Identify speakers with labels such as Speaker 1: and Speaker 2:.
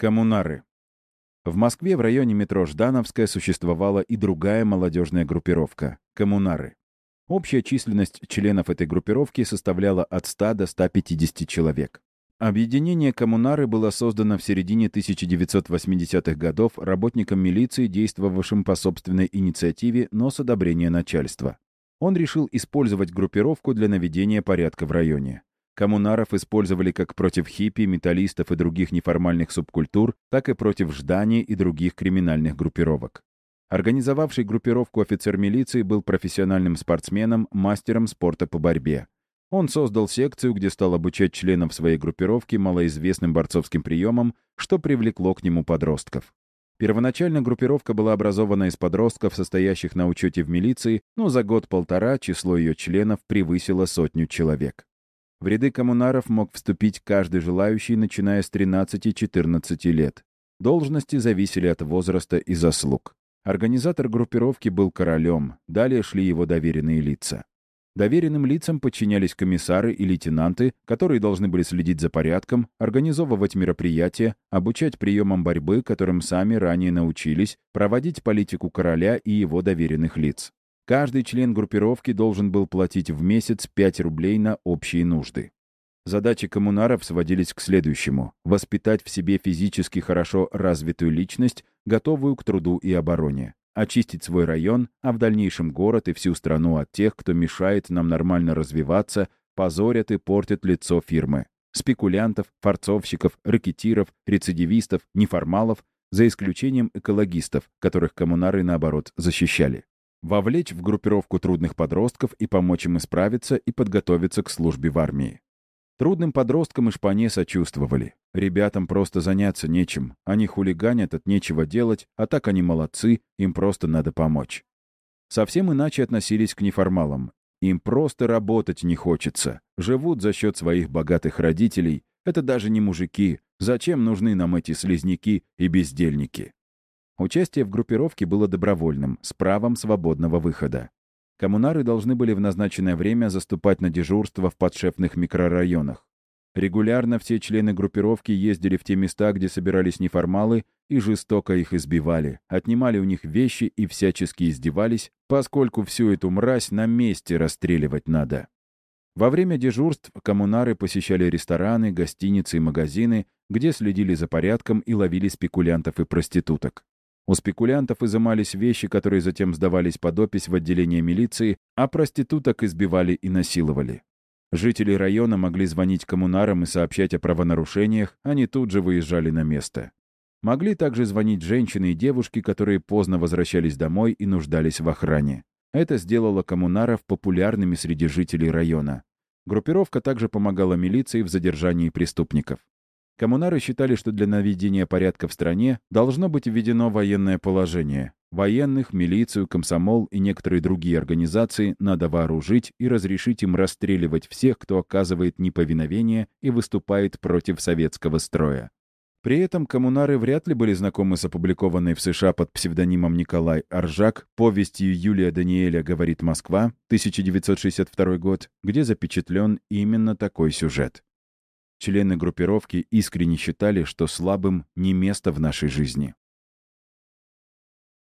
Speaker 1: Коммунары. В Москве в районе метро Ждановская существовала и другая молодежная группировка — коммунары. Общая численность членов этой группировки составляла от 100 до 150 человек. Объединение «Коммунары» было создано в середине 1980-х годов работником милиции, действовавшим по собственной инициативе, но с одобрения начальства. Он решил использовать группировку для наведения порядка в районе. Коммунаров использовали как против хиппи, металлистов и других неформальных субкультур, так и против жданий и других криминальных группировок. Организовавший группировку офицер милиции был профессиональным спортсменом, мастером спорта по борьбе. Он создал секцию, где стал обучать членов своей группировки малоизвестным борцовским приемам, что привлекло к нему подростков. Первоначально группировка была образована из подростков, состоящих на учете в милиции, но за год-полтора число ее членов превысило сотню человек. В ряды коммунаров мог вступить каждый желающий, начиная с 13-14 лет. Должности зависели от возраста и заслуг. Организатор группировки был королем, далее шли его доверенные лица. Доверенным лицам подчинялись комиссары и лейтенанты, которые должны были следить за порядком, организовывать мероприятия, обучать приемам борьбы, которым сами ранее научились, проводить политику короля и его доверенных лиц. Каждый член группировки должен был платить в месяц 5 рублей на общие нужды. Задачи коммунаров сводились к следующему — воспитать в себе физически хорошо развитую личность, готовую к труду и обороне, очистить свой район, а в дальнейшем город и всю страну от тех, кто мешает нам нормально развиваться, позорят и портят лицо фирмы. Спекулянтов, форцовщиков, ракетиров, рецидивистов, неформалов, за исключением экологистов, которых коммунары, наоборот, защищали вовлечь в группировку трудных подростков и помочь им исправиться и подготовиться к службе в армии. Трудным подросткам и шпане сочувствовали. Ребятам просто заняться нечем. Они хулиганят, от нечего делать, а так они молодцы, им просто надо помочь. Совсем иначе относились к неформалам. Им просто работать не хочется. Живут за счет своих богатых родителей. Это даже не мужики. Зачем нужны нам эти слизняки и бездельники? Участие в группировке было добровольным, с правом свободного выхода. Коммунары должны были в назначенное время заступать на дежурство в подшефных микрорайонах. Регулярно все члены группировки ездили в те места, где собирались неформалы, и жестоко их избивали, отнимали у них вещи и всячески издевались, поскольку всю эту мразь на месте расстреливать надо. Во время дежурств коммунары посещали рестораны, гостиницы и магазины, где следили за порядком и ловили спекулянтов и проституток. У спекулянтов изымались вещи, которые затем сдавались под опись в отделение милиции, а проституток избивали и насиловали. Жители района могли звонить коммунарам и сообщать о правонарушениях, они тут же выезжали на место. Могли также звонить женщины и девушки, которые поздно возвращались домой и нуждались в охране. Это сделало коммунаров популярными среди жителей района. Группировка также помогала милиции в задержании преступников. Коммунары считали, что для наведения порядка в стране должно быть введено военное положение. Военных, милицию, комсомол и некоторые другие организации надо вооружить и разрешить им расстреливать всех, кто оказывает неповиновение и выступает против советского строя. При этом коммунары вряд ли были знакомы с опубликованной в США под псевдонимом Николай Аржак повестью Юлия Даниэля «Говорит Москва» 1962 год, где запечатлен именно такой сюжет. Члены группировки искренне считали, что слабым не место в нашей жизни.